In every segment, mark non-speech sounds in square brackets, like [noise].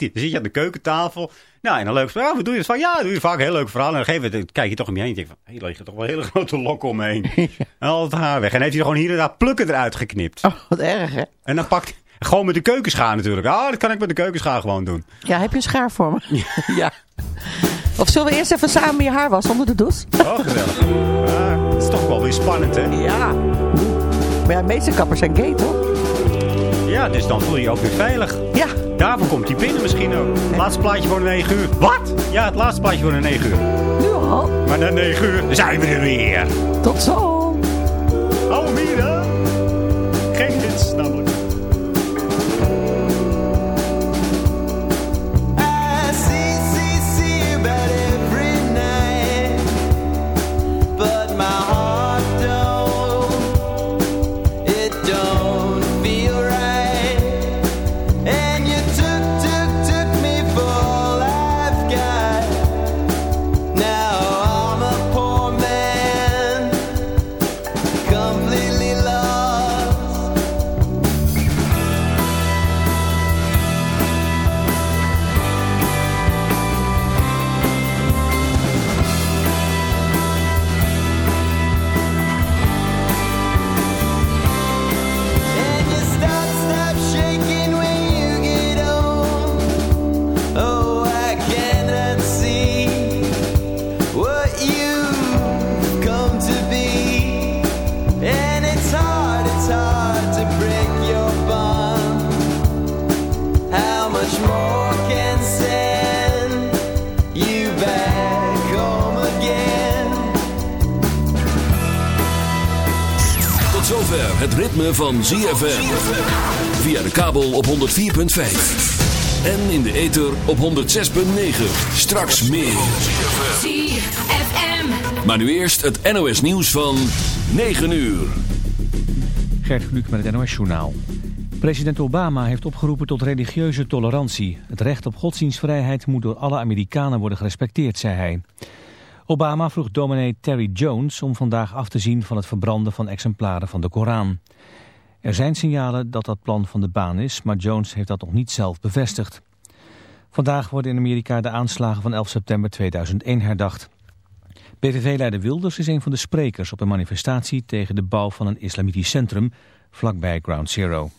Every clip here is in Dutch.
hij. Dan zit je aan de keukentafel. Nou, en dan leuk verhaal. Wat doe je? Van, ja, doe je vaak een heel leuk verhaal. En dan geef dan kijk je toch om je heen. En denk van, hé, leg je toch wel hele [laughs] grote lok om me heen. En al het haar weg. En heeft hij er gewoon hier en daar plukken eruit geknipt. Oh, wat erg, hè? En dan pakt gewoon met de keukenschaar natuurlijk. Ah, dat kan ik met de keukenschaar gewoon doen. Ja, heb je een schaar voor me? [laughs] ja. Of zullen we eerst even samen je haar wassen onder de douche? Oh, geweldig. Ah, dat is toch wel weer spannend, hè? Ja. Maar ja, de meeste kappers zijn gay, toch? Ja, dus dan voel je je ook weer veilig. Ja. Daarvoor komt die binnen misschien ook. Laatste plaatje voor de 9 uur. Wat? Ja, het laatste plaatje voor de 9 uur. Nu al. Maar na 9 uur zijn we er weer. Tot zo. Hou zover het ritme van ZFM. Via de kabel op 104.5. En in de ether op 106.9. Straks meer. ZFM. Maar nu eerst het NOS nieuws van 9 uur. Gert met het NOS-journaal. President Obama heeft opgeroepen tot religieuze tolerantie. Het recht op godsdienstvrijheid moet door alle Amerikanen worden gerespecteerd, zei hij. Obama vroeg dominee Terry Jones om vandaag af te zien van het verbranden van exemplaren van de Koran. Er zijn signalen dat dat plan van de baan is, maar Jones heeft dat nog niet zelf bevestigd. Vandaag worden in Amerika de aanslagen van 11 september 2001 herdacht. PVV-leider Wilders is een van de sprekers op een manifestatie tegen de bouw van een islamitisch centrum vlakbij Ground Zero.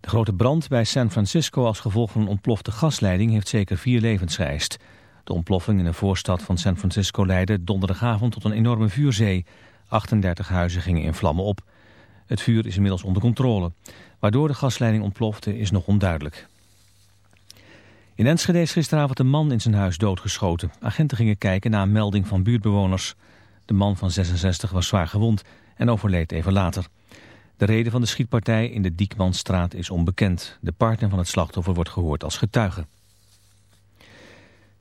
De grote brand bij San Francisco als gevolg van een ontplofte gasleiding heeft zeker vier levens geëist. De ontploffing in een voorstad van San Francisco leidde donderdagavond tot een enorme vuurzee. 38 huizen gingen in vlammen op. Het vuur is inmiddels onder controle. Waardoor de gasleiding ontplofte is nog onduidelijk. In Enschede is gisteravond een man in zijn huis doodgeschoten. Agenten gingen kijken naar een melding van buurtbewoners. De man van 66 was zwaar gewond en overleed even later. De reden van de schietpartij in de Diekmanstraat is onbekend. De partner van het slachtoffer wordt gehoord als getuige.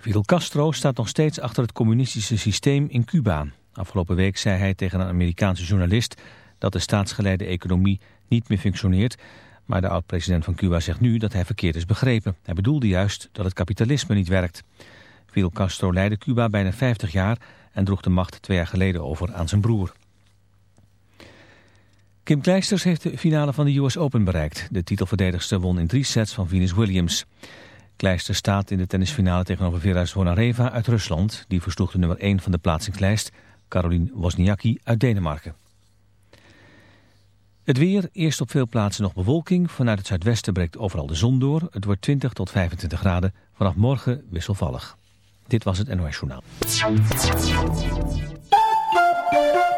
Fidel Castro staat nog steeds achter het communistische systeem in Cuba. Afgelopen week zei hij tegen een Amerikaanse journalist dat de staatsgeleide economie niet meer functioneert. Maar de oud-president van Cuba zegt nu dat hij verkeerd is begrepen. Hij bedoelde juist dat het kapitalisme niet werkt. Fidel Castro leidde Cuba bijna 50 jaar en droeg de macht twee jaar geleden over aan zijn broer. Kim Kleisters heeft de finale van de US Open bereikt. De titelverdedigster won in drie sets van Venus Williams. Kleister staat in de tennisfinale tegenover Vera Zvonareva uit Rusland. Die versloeg de nummer 1 van de plaatsingslijst, Caroline Wozniacki uit Denemarken. Het weer, eerst op veel plaatsen nog bewolking. Vanuit het zuidwesten breekt overal de zon door. Het wordt 20 tot 25 graden. Vanaf morgen wisselvallig. Dit was het NOS Journaal.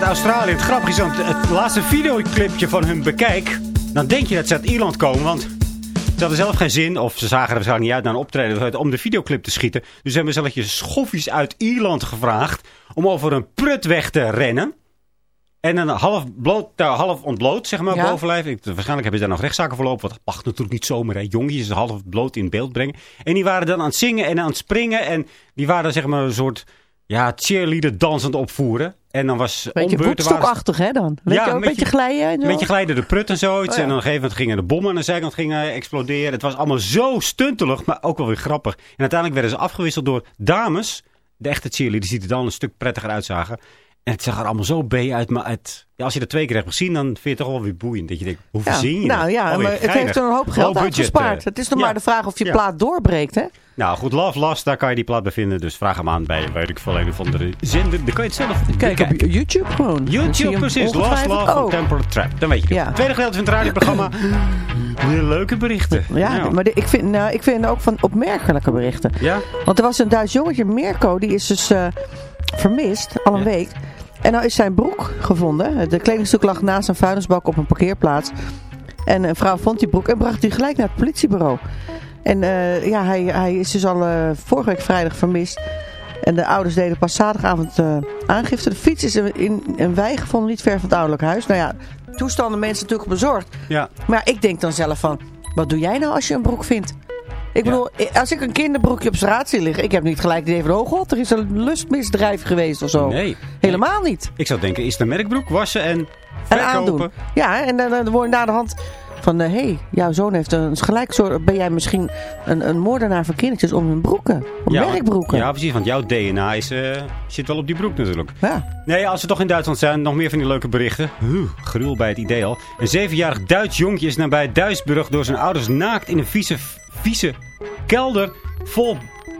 uit Australië. Het grappige is, want het laatste videoclipje van hun bekijk... dan denk je dat ze uit Ierland komen, want... Ze hadden zelf geen zin, of ze zagen er waarschijnlijk niet uit naar een optreden... om de videoclip te schieten. Dus hebben ze zelfs schoffies uit Ierland gevraagd... om over een prut weg te rennen. En een half, bloot, nou, half ontbloot, zeg maar, Ja. bovenlijf. Ik, waarschijnlijk hebben ze daar nog rechtszaken verlopen. Want dat mag natuurlijk niet zomaar, hè. Jongetjes half bloot in beeld brengen. En die waren dan aan het zingen en aan het springen. En die waren, zeg maar, een soort ja, cheerleader dansend opvoeren. En dan was Beetje woodstockachtig, hè dan? Weet Ja, je, ook een beetje glijden en Een beetje glijden de prut en zoiets. Oh, ja. En op een gegeven moment gingen de bommen aan de zijkant gingen exploderen. Het was allemaal zo stuntelig, maar ook wel weer grappig. En uiteindelijk werden ze afgewisseld door dames. De echte cheerleaders die er dan een stuk prettiger uitzagen. En het zag er allemaal zo B uit. Maar het, ja, als je dat twee keer hebt gezien, dan vind je het toch wel weer boeiend. Dat je denkt, hoe Ja, verzin je nou dat? ja, maar het heeft er een hoop geld aan gespaard. eh. Het is nog Ja. maar de vraag of je Ja. plaat doorbreekt, hè? Nou goed, Love Last, daar kan je die plaat bevinden. Dus vraag hem aan bij, weet ik veel, een of andere zender. Dan kan je het zelf Kijk op. YouTube gewoon. YouTube, precies. Ongetwijfeld Love ook. Temporal Trap. Dan weet je het. Tweede gedeelte van het radioprogramma. [gasps] Leuke berichten. Ja, Nou. maar de- ik, vind, nou, ik vind ook van opmerkelijke berichten. Ja? Want er was een Duits jongetje, Mirko, die is dus eh, vermist, al een week. En nou is zijn broek gevonden. De kledingstuk lag naast een vuilnisbak op een parkeerplaats. En een vrouw vond die broek en bracht die gelijk naar het politiebureau. En eh, ja, hij, hij is dus al eh, vorige week vrijdag vermist. En de ouders deden pas zaterdagavond eh, aangifte. De fiets is in, in een wei gevonden, niet ver van het ouderlijk huis. Nou ja, toestanden mensen natuurlijk bezorgd. Ja. Maar ik denk dan zelf van, wat doe jij nou als je een broek vindt? Ik bedoel, als ik een kinderbroekje op straat zie liggen, ik heb niet gelijk het idee van, oh god, er is een lustmisdrijf geweest of zo. Nee. Helemaal niet. Ik zou denken, is een merkbroek wassen en En aandoen. Ja, en dan, dan wordt na de hand van, hé, hey, jouw zoon heeft een gelijk soort, ben jij misschien een, een moordenaar van kindertjes om hun broeken, om Ja, werkbroeken. Ja, precies, want jouw DNA is, eh, zit wel op die broek natuurlijk. Ja. Nee, als we toch in Duitsland zijn, nog meer van die leuke berichten. Huh, gruwel bij het idee al. Een zevenjarig Duits jongetje is nabij Duisburg door zijn ouders naakt in een vieze, vieze kelder vol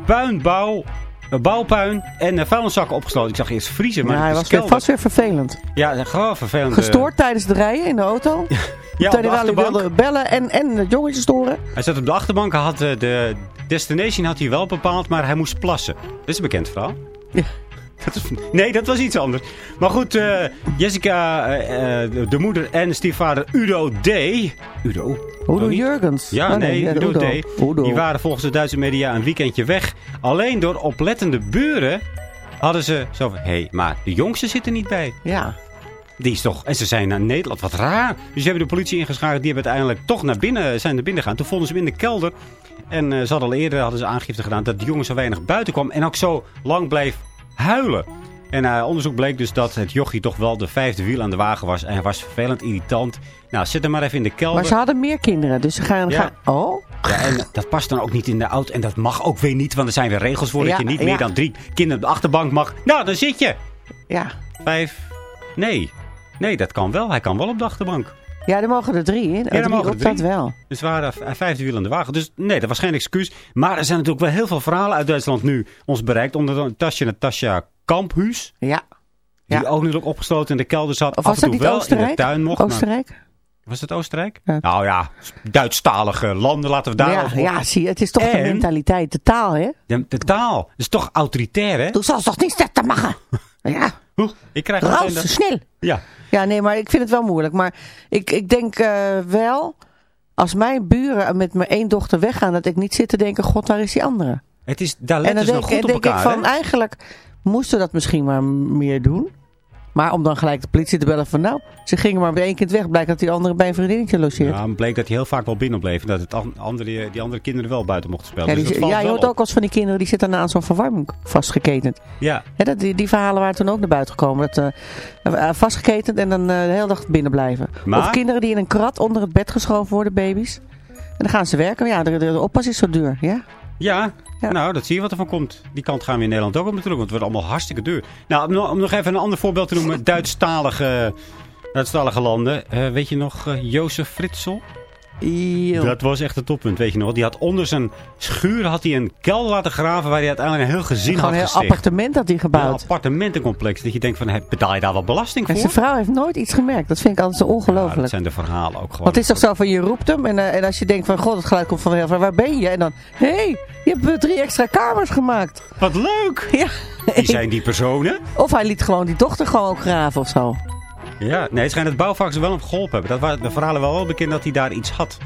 puinbouw, eh, bouwpuin en eh, vuilniszakken opgesloten. Ik zag eerst vriezen, maar Ja, hij was weer, vast weer vervelend. Ja, gewoon vervelend. eh, Gestoord tijdens het rijden in de auto. [laughs] Ja, Terwijl op de wilde bellen en, en het jongetje storen. Hij zat op de achterbank, had eh, de destination had hij wel bepaald, maar hij moest plassen. Dat is een bekend verhaal. Ja. Dat nee, dat was iets anders. Maar goed, eh, Jessica, eh, eh, de- de moeder en stiefvader Udo D. Udo? Udo? Jurgens. Ja, Oh, nee, Udo, D. Udo. Die waren volgens de Duitse media een weekendje weg. Alleen door oplettende buren hadden ze zo van... Hé, hey, maar de jongste zit er niet bij. Ja. Die is toch... En ze zijn naar Nederland. Wat raar. Dus ze hebben de politie ingeschakeld. Die hebben uiteindelijk toch naar binnen, zijn naar binnen gegaan. Toen vonden ze hem in de kelder. En eh, ze hadden al eerder hadden ze aangifte gedaan dat de jongen zo weinig buiten kwam. En ook zo lang bleef huilen. En eh, onderzoek bleek dus dat het jochie toch wel de vijfde wiel aan de wagen was. En hij was vervelend irritant. Nou, zet hem maar even in de kelder. Maar ze hadden meer kinderen, dus ze gaan... Ja. gaan oh? Ja, en dat past dan ook niet in de auto. En dat mag ook weer niet, want er zijn weer regels voor Ja, dat je niet ja. meer dan drie kinderen op de achterbank mag. Nou, dan zit je. Ja. Vijf. Nee. Nee, dat kan wel. Hij kan wel op de achterbank. Ja, er mogen er drie in. Ja, drie er mogen er dat wel. Dus waren vijfde wiel aan de wagen. Dus nee, dat was geen excuus. Maar er zijn natuurlijk wel heel veel verhalen uit Duitsland nu ons bereikt. Onder Tasja Natasja Kamphuis. Ja. Die Ja. ook natuurlijk opgesloten in de kelder zat. Of af en dat toe niet wel Oostenrijk? in de tuin mocht. maar- Oostenrijk? Was het Oostenrijk? Ja. Nou ja, Duitsstalige landen. Laten we daar Ja, ja, zie je, het is toch de En- mentaliteit, de taal, hè? De, de taal. Dat is toch autoritair, hè? Du zal toch niet zetten maken? [laughs] Ja, Oeh, Ik krijg raus, snel. Ja. Ja, nee, maar ik vind het wel moeilijk. Maar ik, ik denk eh, wel, als mijn buren met mijn één dochter weggaan, dat ik niet zit te denken, god, waar is die andere? Het is, daar en letten dan ze denk, nog goed op denk ik elkaar, van, hè? eigenlijk moesten dat misschien maar meer doen. Maar om dan gelijk de politie te bellen van, nou, ze gingen maar bij één kind weg. Blijkt dat die andere bij een vriendinnetje logeert. Ja, maar bleek dat hij heel vaak wel binnen bleef. En dat het an- andere, die andere kinderen wel buiten mochten spelen. Ja, dus die, ja, je hoort ook als van die kinderen die zitten aan zo'n verwarming vastgeketend. Ja, Ja, dat, die, die verhalen waren toen ook naar buiten gekomen. Dat, eh, eh, vastgeketend en dan eh, de hele dag binnen blijven. Maar- Of kinderen die in een krat onder het bed geschoven worden, baby's. En dan gaan ze werken. Ja, de, de, de oppas is zo duur. Ja. ja. Ja. nou, dat zie je wat er van komt. Die kant gaan we in Nederland ook op natuurlijk, want het wordt allemaal hartstikke duur. Nou, om, nog- even een ander voorbeeld te noemen. [laughs] Duitsstalige, Duitsstalige landen. Eh, weet je nog eh, Jozef Fritzl? Eeuw. Dat was echt het toppunt, weet je nog. Die had onder zijn schuur had hij een kelder laten graven waar hij uiteindelijk een heel gezin had een gesticht. appartement had hij Een gebouwd. appartementencomplex. Dat je denkt van, hey, betaal je daar wel belasting En voor? zijn vrouw heeft nooit iets gemerkt. Dat vind ik altijd zo Ja, ongelooflijk. dat zijn de verhalen ook gewoon. Want het is toch zo van, je roept hem. En, eh, en als je denkt van, god, het geluid komt van heel ver. Waar ben je? En dan, hé, hey, je hebt eh, drie extra kamers gemaakt. Wat leuk! Ja. Wie zijn die personen? Of hij liet gewoon die dochter gewoon ook graven of zo. Ja, nee, het schijnt dat bouwvakkers er wel op geholpen hebben. Dat waren de verhalen wel wel bekend dat hij daar iets had.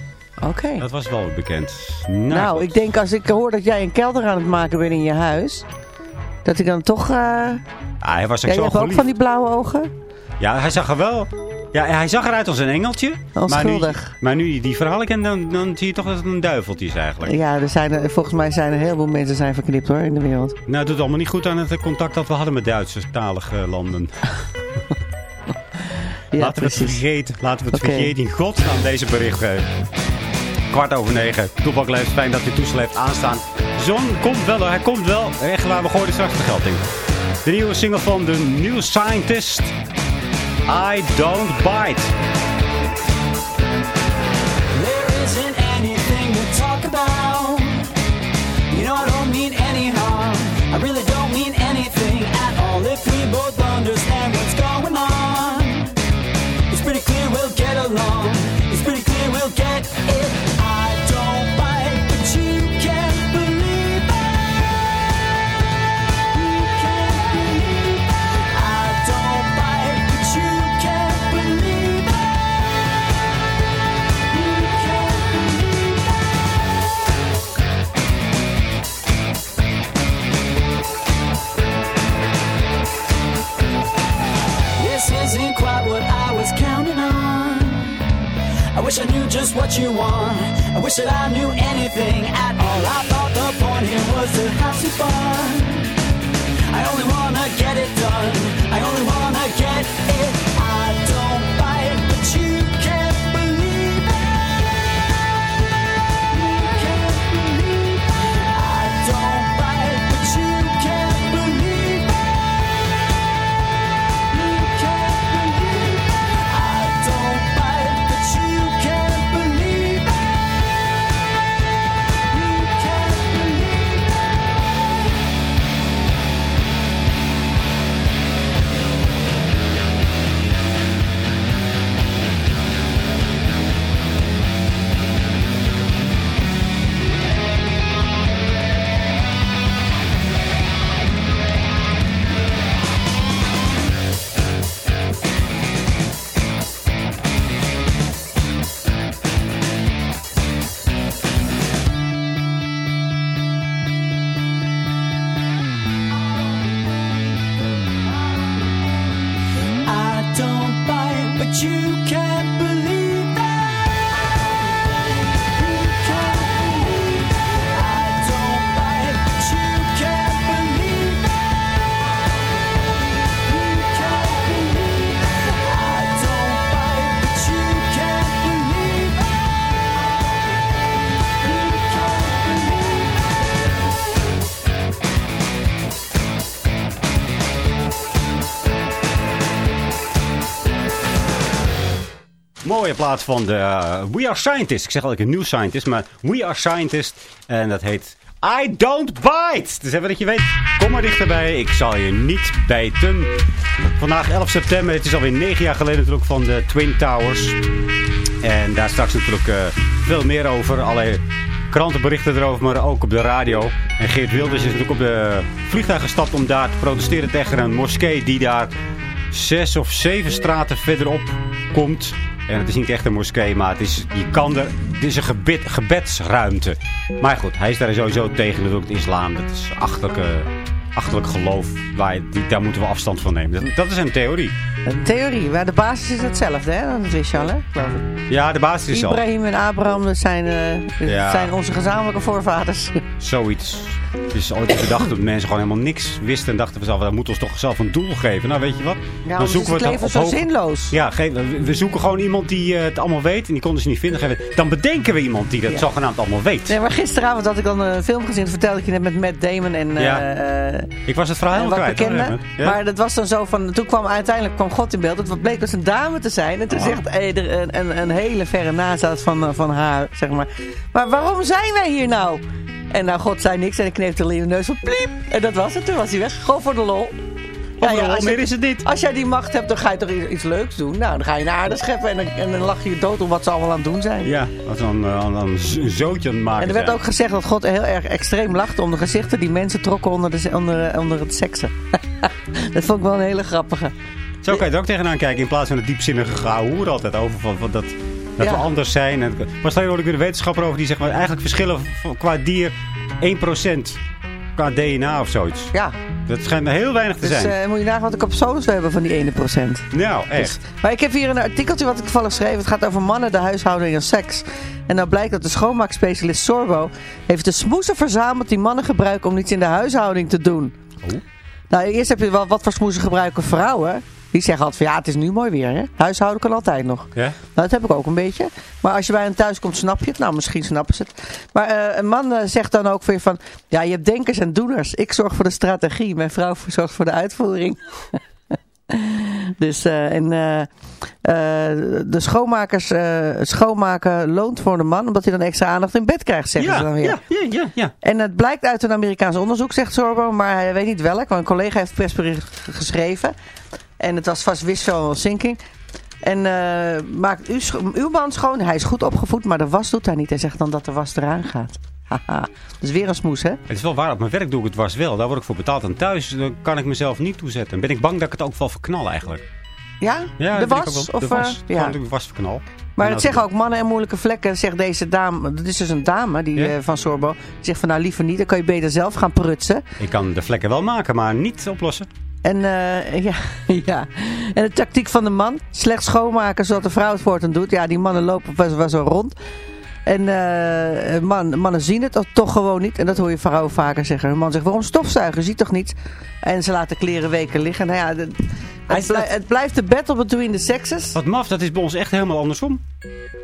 Oké. Dat was wel bekend. Nou, goed. ik denk als ik hoor dat jij een kelder aan het maken bent in je huis. Dat ik dan toch... eh Ah, hij was ook ja, zo ook geliefd. van die blauwe ogen. Ja, hij zag er wel Ja, hij zag eruit als een engeltje. maar nu, Onschuldig. maar nu je die verhalen kent, dan, dan zie je toch dat het een duiveltje is eigenlijk. Ja, er zijn er, volgens mij zijn er heel veel mensen zijn verknipt hoor in de wereld. Nou, het doet allemaal niet goed aan het contact dat we hadden met Duitse-talige landen. [laughs] Ja, Laten we het vergeten. Laten we het Oké. vergeten. In godsnaam deze berichten. Kwart over negen. Toepak leeft. Fijn dat je toestel heeft aanstaan. Zon komt wel hoor. Hij komt wel. Echt waar. We gooien straks de geld in. De nieuwe single van de New Scientist. I Don't Bite. There isn't anything to talk about. You know I don't mean any harm. I really don't mean anything at all. If we both understand what's going on, we'll get along. It's pretty clear we'll get it. Just what you want. I wish that I knew anything at all. I thought the point here was to have some fun. I only wanna get it done. I only wanna get it. Van de eh, We Are Scientists. Ik zeg altijd een New Scientist, maar We Are Scientists. En dat heet I Don't Bite. Dus even dat je weet, kom maar dichterbij. Ik zal je niet bijten. Vandaag 11 september. Het is alweer 9 jaar geleden natuurlijk van de Twin Towers. En daar straks natuurlijk eh, veel meer over. Allerlei krantenberichten erover, maar ook op de radio. En Geert Wilders is natuurlijk op de vliegtuig gestapt om daar te protesteren tegen een moskee die daar zes of zeven straten verderop komt. En het is niet echt een moskee, maar het is, je kan er, het is een gebed, gebedsruimte. Maar goed, hij is daar sowieso tegen natuurlijk het islam. Dat is achterlijke, achterlijk geloof. Waar, die, daar moeten we afstand van nemen. Dat, dat is een theorie. Een theorie, maar de basis is hetzelfde, hè? Dat wist je al, hè? Geloof ik. Ja, de basis is al Ibrahim en Abraham dat zijn, eh, dat Ja. zijn onze gezamenlijke voorvaders. zoiets. Het is ooit bedacht dat mensen gewoon helemaal niks wisten. En dachten vanzelf, dat moet ons toch zelf een doel geven. Nou, weet je wat? Ja, anders is het dan leven zo hoog- zinloos. Ja, we- we zoeken gewoon iemand die eh, het allemaal weet. En die konden ze niet vinden. Dan bedenken we iemand die dat Ja. zogenaamd allemaal weet. Nee, maar gisteravond had ik dan een film gezien. Dat vertelde ik je net met Matt Damon en, Ja. eh, eh, Ik was het verhaal helemaal wat kwijt. Ja? Maar dat was dan zo van... Toen kwam uiteindelijk kwam God in beeld. Het bleek dus een dame te zijn. En toen Ah. zegt eh, er een, een, een hele verre nazaat van, eh, van haar, zeg maar. Maar waarom zijn wij hier nou? En nou, God zei niks en ik kneepte alleen de neus van pliep. En dat was het. Toen was hij weg. Gewoon voor de lol. Ja, als meer je- is het niet. Als jij die macht hebt, dan ga je toch iets, leuks doen. Nou, dan ga je naar aarde scheppen en dan, en dan lach je je dood om wat ze allemaal aan het doen zijn. Ja, wat dan uh, een zo- zootje aan het maken En er werd zijn. ook gezegd dat God heel erg extreem lachte om de gezichten die mensen trokken onder, de, onder, onder het seksen. [laughs] dat vond ik wel een hele grappige. Zo kan je er ook tegenaan kijken. In plaats van het diepzinnige gehoor altijd over van, van dat, dat Ja. we anders zijn. En, maar stel je hoorde ik weer een wetenschapper over die zegt... Maar eigenlijk verschillen qua dier 1%. qua DNA of zoiets. Ja. Dat schijnt heel weinig te Dus zijn. eh, moet je nagaan wat ik op solos hebben van die ene procent. nou, echt. Maar ik heb hier een artikeltje wat ik toevallig schreef. Het gaat over mannen, de huishouding en seks. En dan blijkt dat de schoonmaakspecialist Sorbo heeft de smoesen verzameld die mannen gebruiken om iets in de huishouding te doen. Oh. Nou, eerst heb je wel wat voor smoesen gebruiken vrouwen. Die zeggen altijd van ja, het is nu mooi weer hè. Huishouden kan altijd nog. Ja? Nou, dat heb ik ook een beetje. Maar als je bij hen thuis komt, snap je het. Nou, misschien snappen ze het. Maar eh, een man eh, zegt dan ook weer van... Ja, je hebt denkers en doeners. Ik zorg voor de strategie. Mijn vrouw [laughs] zorgt voor de uitvoering. [laughs] dus, eh, en de schoonmakers schoonmaken loont voor de man... omdat hij dan extra aandacht in bed krijgt, zeggen ze dan weer. ja, ja, ja, ja. En het blijkt uit een Amerikaans onderzoek, zegt Sorbo, maar hij weet niet welk. Want een collega heeft persbericht geschreven. En het was vast wishful thinking. En eh, maakt uw, uw man schoon. Hij is goed opgevoed, maar de was doet hij niet. Hij zegt dan dat de was eraan gaat. [laughs] Haha, dat is weer een smoes, hè? Het is wel waar, op mijn werk doe ik het was wel. Daar word ik voor betaald. En thuis dan kan ik mezelf niet toezetten. En ben ik bang dat ik het ook wel verknal eigenlijk. Ja? Ja, de dat was? wel. Of, de eh, was. ja. Gewoon dat ik was verknal. Maar En het als zeggen ook mannen en moeilijke vlekken, zegt deze dame. Dat is dus een dame die, Ja? eh, van Sorbo. Die zegt van nou liever niet, dan kan je beter zelf gaan prutsen. Ik kan de vlekken wel maken, maar niet oplossen. En, eh, ja, [laughs] ja. en de tactiek van de man. Slecht schoonmaken zodat de vrouw het voor hem doet. Ja, die mannen lopen wel, zo rond. En eh, man, mannen zien het toch gewoon niet. En dat hoor je vrouwen vaker zeggen. Een man zegt, waarom stofzuigen? Ziet toch niet? En ze laten kleren weken liggen. Nou ja, het, blij- het blijft de battle between the sexes. Wat maf, dat is bij ons echt helemaal andersom.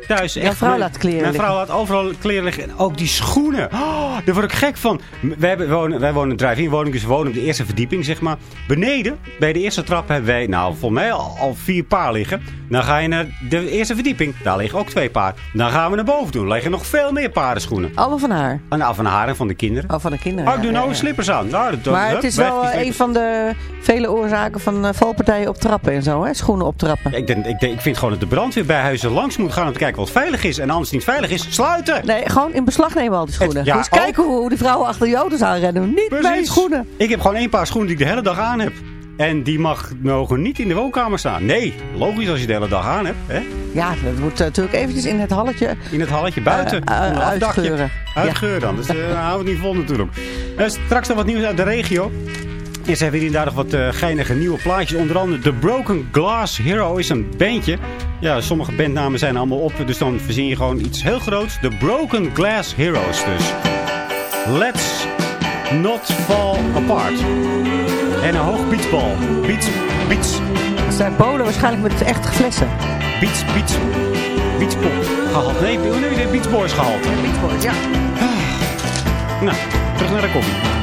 Thuis echt. Jouw vrouw mijn- laat kleren Mijn vrouw laat overal kleren liggen. En ook die schoenen. Oh, daar word ik gek van. Wij, hebben, wonen, wij wonen in drive-in woning, dus we wonen op de eerste verdieping, zeg maar. Beneden, bij de eerste trap, hebben wij, nou, volgens mij al, al vier paar liggen. Dan ga je naar de eerste verdieping. Daar liggen ook twee paar. Dan gaan we naar boven doen. Liggen nog veel meer paardenschoenen. Allemaal van haar. Nou, van haar en van de kinderen. Oh, van de kinderen. Oh, ik ja, doe nou ja, een ja. slippers aan. Nou, dat, Maar hup, het is wel een van de vele oorzaken van valpartijen op trappen en zo, hè? Schoenen optrappen. Ik, denk, ik, denk, ik vind gewoon dat de brandweer bij huizen langs moet gaan om te kijken wat veilig is. En anders niet veilig is, sluiten. Nee, gewoon in beslag nemen al die schoenen. Het- ja, dus kijken hoe, hoe die vrouwen achter de auto's aanrennen. Niet mijn schoenen. Ik heb gewoon één paar schoenen die ik de hele dag aan heb. En die mag, mogen niet in de woonkamer staan. Nee, logisch als je de hele dag aan hebt. Hè? Ja, dat moet eh, natuurlijk eventjes in het halletje. In het halletje buiten. Eh, eh, uitgeuren. Uitgeuren dan. Dus [laughs] uh, houden we het niet vol natuurlijk. Straks nog wat nieuws uit de regio. Eerst hebben we hier inderdaad nog wat eh, geinige nieuwe plaatjes. Onder andere The Broken Glass Hero is een bandje. Ja, sommige bandnamen zijn allemaal op. Dus dan verzin je gewoon iets heel groots. The Broken Glass Heroes dus. Let's not fall apart. En een hoog beachbal. Beach, beach, Ze zijn bolen waarschijnlijk met echte flessen. beach, beach, beachpop gehaald. Nee, je dit? Beach Boys gehaald. Beachboys, ja. Nou, terug naar de koffie.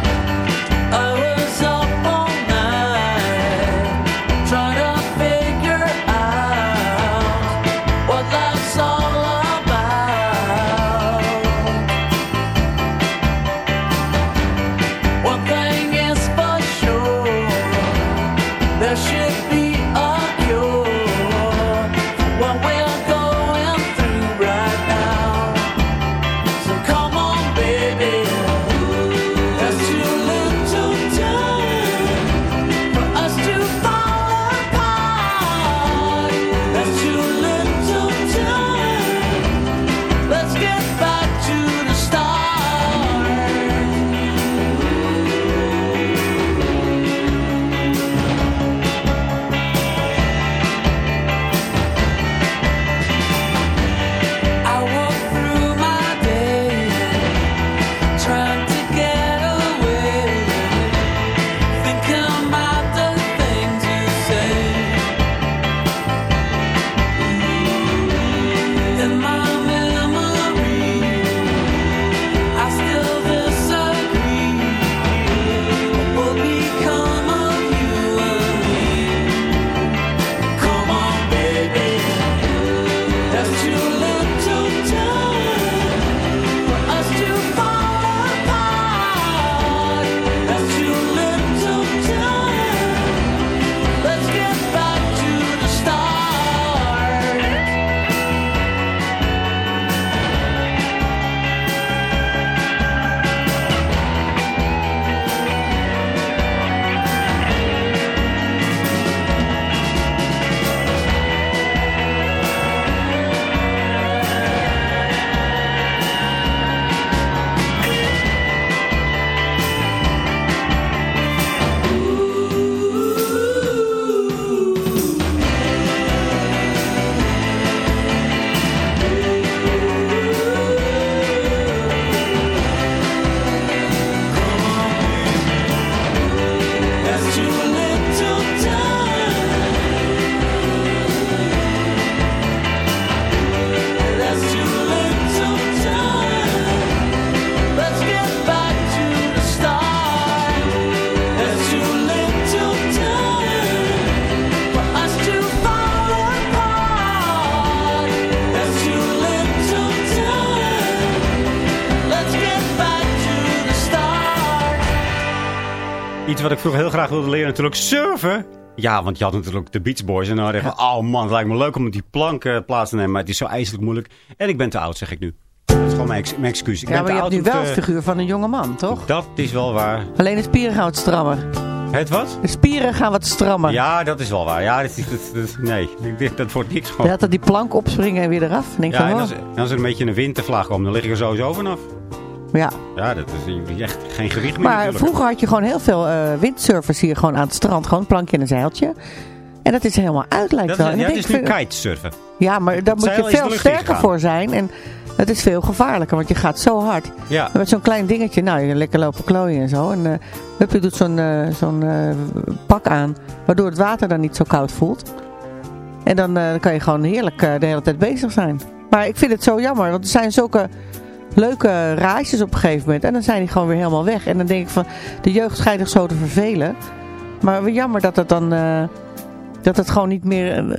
Wat ik vroeger heel graag wilde leren natuurlijk, surfen. Ja, want je had natuurlijk de Beach Boys. En dan dacht ik oh man, het lijkt me leuk om op die plank eh, plaats te nemen. Maar het is zo ijselijk moeilijk. En ik ben te oud, zeg ik nu. Dat is gewoon mijn, ex- mijn excuus. Ik Ja, ben maar je hebt nu wel het figuur van een jonge man, toch? Dat is wel waar. Alleen de spieren gaan wat strammer. Het wat? De spieren gaan wat strammer. Ja, dat is wel waar. Ja, dat, is- dat, dat- nee, wordt niks Je gewoon. had dat die plank opspringen en weer eraf. Dan Denk Ja, van, en als, en als er een beetje een wintervlaag komt, dan lig ik er sowieso vanaf. Ja. Ja, dat is echt geen gewicht meer Maar natuurlijk. vroeger had je gewoon heel veel eh, windsurfers hier gewoon aan het strand. Gewoon een plankje en een zeiltje. En dat is helemaal uit, lijkt Dat wel. is, ja, het is nu kitesurfen. Ja, maar daar moet je veel sterker voor zijn. En het is veel gevaarlijker, want je gaat zo hard. Ja. En met zo'n klein dingetje, nou, je lekker lopen klooien en zo. En uh, hup, je doet zo'n eh, zo'n eh, pak aan, waardoor het water dan niet zo koud voelt. En dan eh, kan je gewoon heerlijk eh, de hele tijd bezig zijn. Maar ik vind het zo jammer, want er zijn zulke leuke raasjes op een gegeven moment. En dan zijn die gewoon weer helemaal weg. En dan denk ik van, de jeugd schijnt zich zo te vervelen. Maar jammer dat het dan, eh, dat het gewoon niet meer... eh,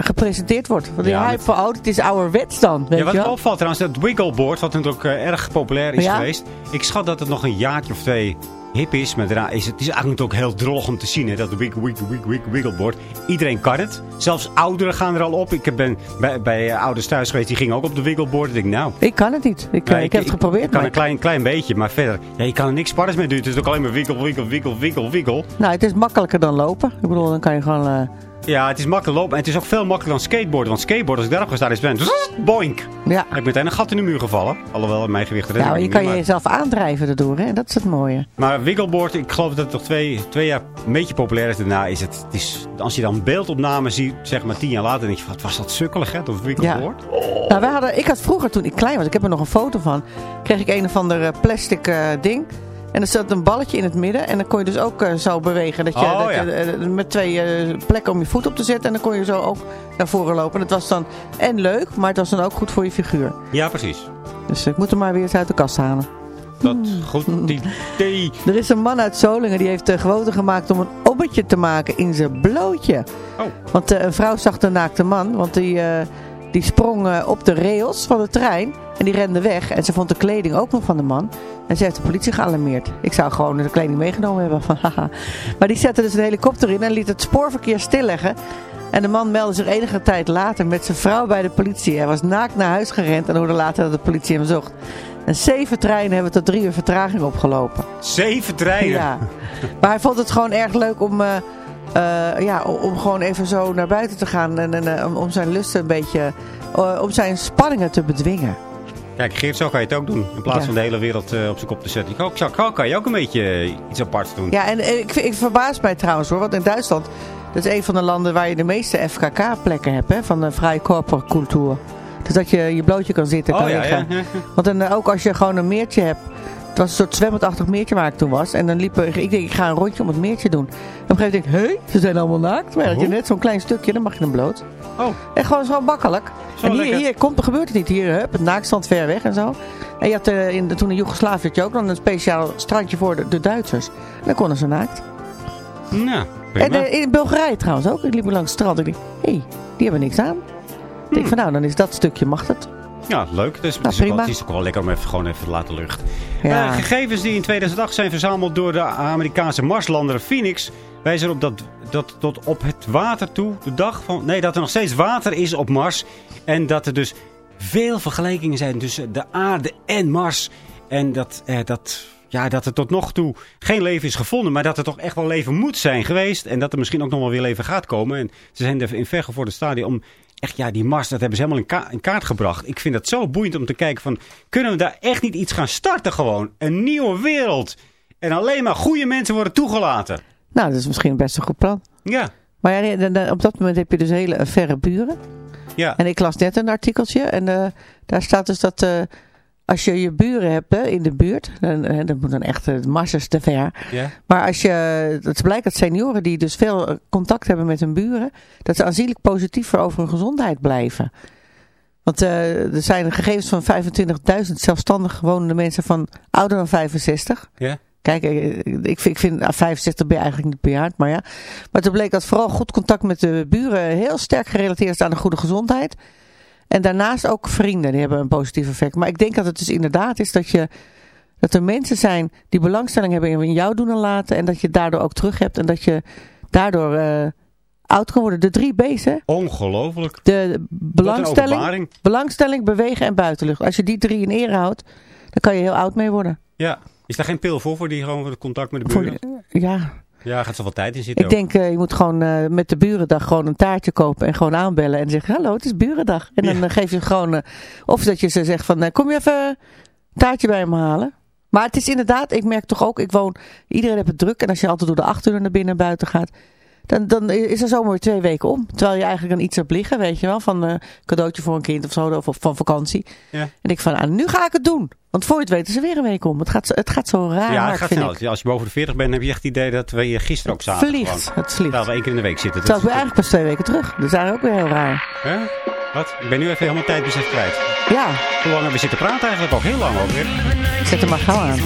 gepresenteerd wordt. Want die Ja, van, oh, het is ouderwets dan, weet Ja, wat je me wel? opvalt trouwens, dat wiggleboard, wat natuurlijk eh, erg populair is Ja. geweest. Ik schat dat het nog een jaartje of twee hip is. Maar daarna is het, het is eigenlijk ook heel drollig om te zien, hè, dat wig, wig, wig, wig, wiggleboard. Iedereen kan het. Zelfs ouderen gaan er al op. Ik ben bij, bij eh, ouders thuis geweest, die gingen ook op de wiggleboard. Ik denk, nou... Ik kan het niet. Ik, eh, ik, heb het geprobeerd. Ik kan maar een klein, klein beetje, maar verder... Ja, je kan er niks spannends mee doen. Het is ook alleen maar wiggle, wiggle, wiggle, wiggle, wiggle. Nou, het is makkelijker dan lopen. Ik bedoel, dan kan je gewoon... eh, Ja, het is makkelijk lopen. En het is ook veel makkelijker dan skateboarden. Want skateboarden, als ik daarop ga staan, is het ben boink. ja. Heb ik meteen een gat in de muur gevallen. Alhoewel, mijn gewicht ja, maar je niet kan maar- jezelf aandrijven daardoor, hè? Dat is het mooie. Maar wiggleboard, ik geloof dat het toch twee, twee jaar een beetje populair is. Daarna is het, het is, als je dan beeldopnames ziet, zeg maar tien jaar later, dan denk je, wat was dat sukkelig, hè, dat wiggleboard? Nou, wij hadden, ik had vroeger, toen ik klein was, ik heb er nog een foto van, kreeg ik een of ander eh, plastic eh, ding. En er zat een balletje in het midden. En dan kon je dus ook eh, zo bewegen. Dat je, Oh, dat ja. je eh, met twee eh, plekken om je voet op te zetten. En dan kon je zo ook naar voren lopen. En het was dan en leuk, maar het was dan ook goed voor je figuur. Ja, precies. Dus ik moet hem maar weer eens uit de kast halen. Dat goed [laughs] idee. Er is een man uit Solingen die heeft gewoonte gemaakt om een ommetje te maken in zijn blootje. Oh. Want eh, een vrouw zag de naakte man, want die, eh, die sprong op de rails van de trein en die rende weg. En ze vond de kleding ook nog van de man. En ze heeft de politie gealarmeerd. Ik zou gewoon de kleding meegenomen hebben. Van, [laughs] haha. maar die zette dus een helikopter in en liet het spoorverkeer stilleggen. En de man meldde zich enige tijd later met zijn vrouw bij de politie. Hij was naakt naar huis gerend en hoorde later dat de politie hem zocht. En zeven treinen hebben tot drie uur vertraging opgelopen. Zeven treinen. Ja. Maar hij vond het gewoon erg leuk om, eh, eh, ja, om- gewoon even zo naar buiten te gaan. En, en eh, om- zijn lusten een beetje, om zijn spanningen te bedwingen. Kijk, Geert, zo kan je het ook doen. In plaats Ja. van de hele wereld eh, op zijn kop te zetten. Ik ook, zo kan je ook een beetje iets aparts doen. Ja, en ik, ik verbaas mij trouwens hoor, want in Duitsland, dat is een van de landen waar je de meeste FKK-plekken hebt, hè, van de vrije corporcultuur. Dus dat je je blootje kan zitten, kan oh ja, liggen. ja, ja. Want dan, ook als je gewoon een meertje hebt. Het was een soort zwembadachtig meertje waar ik toen was. En dan liep er, ik denk, ik ga een rondje om het meertje doen. En op een gegeven moment denk ik, hé, ze zijn allemaal naakt. Maar ja, dat je Oh. net zo'n klein stukje, dan mag je hem bloot. Oh, En gewoon zo makkelijk. Zo en hier, hier komt, gebeurt het niet. Hier, hup, het naaktstand ver weg en zo. En je had eh, in toen in Joegoslavië had je ook dan een speciaal strandje voor de, de Duitsers. En dan konden ze naakt. nou, En eh, in Bulgarije trouwens ook. Ik liep langs het strand en ik dacht, hé, die hebben niks aan. Ik denk van nou, dan is dat stukje, mag het. Ja, leuk. Dus het, is ook prima. wel, het is ook wel lekker om even, gewoon even te laten luchten. Ja. Eh, gegevens die in 2008 zijn verzameld door de Amerikaanse Marslander Phoenix... wijzen erop dat, dat tot op het water toe, de dag van... Nee, dat er nog steeds water is op Mars. En dat er dus veel vergelijkingen zijn tussen de aarde en Mars. En dat, eh, dat, ja, dat er tot nog toe geen leven is gevonden... maar dat er toch echt wel leven moet zijn geweest. En dat er misschien ook nog wel weer leven gaat komen. En ze zijn er in vergevorderd stadium om... Echt, ja, die Mars, dat hebben ze helemaal in, ka- in kaart gebracht. Ik vind het zo boeiend om te kijken van... kunnen we daar echt niet iets gaan starten gewoon? Een nieuwe wereld. En alleen maar goede mensen worden toegelaten. Nou, dat is misschien best een goed plan. Ja, Maar ja, op dat moment heb je dus hele eh, verre buren. ja. En ik las net een artikeltje en eh, daar staat dus dat eh, als je je buren hebt hè, in de buurt, dan, eh, dat moet dan echt uh, massas te ver. Maar als je, het blijkt dat senioren die dus veel eh, contact hebben met hun buren, dat ze aanzienlijk positiever over hun gezondheid blijven. Want eh, er zijn gegevens van 25.000 zelfstandig wonende mensen van ouder dan 65. ja. Kijk, eh, ik vind, ik vind ah, 65 ben je eigenlijk niet bejaard, maar ja. Maar toen bleek dat vooral goed contact met de buren heel sterk gerelateerd is aan de goede gezondheid. En daarnaast ook vrienden, die hebben een positief effect. Maar ik denk dat het dus inderdaad is dat je Dat er mensen zijn die belangstelling hebben in jou doen en laten. En dat je daardoor ook terug hebt. En dat je daardoor eh, oud kan worden. De drie B's hè. Ongelooflijk. De belangstelling, belangstelling, bewegen en buitenlucht. Als je die drie in ere houdt, dan kan je heel oud mee worden. Ja. Is daar geen pil voor, voor die gewoon voor het contact met de buren? ja, Ja, gaat zoveel tijd in zitten ik denk eh, je moet gewoon eh, met de burendag gewoon een taartje kopen en gewoon aanbellen en zeggen hallo het is burendag. En dan Ja. eh, geef je gewoon, of dat je ze zegt van kom je even een taartje bij me halen. Maar het is inderdaad, ik merk toch ook, ik woon, iedereen heeft het druk en als je altijd door de achterdeur naar binnen en buiten gaat, dan, dan is er zomaar twee weken om. Terwijl je eigenlijk dan iets hebt liggen, weet je wel, van eh cadeautje voor een kind of zo, of, of van vakantie. Ja. En ik van, ah, nu ga ik het doen. Want voor je het weet is er weer een week om. Het gaat, zo- het gaat zo raar Ja, het gaat snel. Als je boven de 40 bent, heb je echt het idee dat we hier gisteren ook zaten. Vliegt, gewoon. het vliegt. Terwijl we één keer in de week zitten. Dat ben is eigenlijk pas twee weken terug. Dat is eigenlijk ook weer heel raar. Hè? Wat? Ik ben nu even helemaal tijdbesef kwijt. Ja, Hoe lang hebben we zitten praten eigenlijk? Ook heel lang ook weer. zet hem maar gauw aan.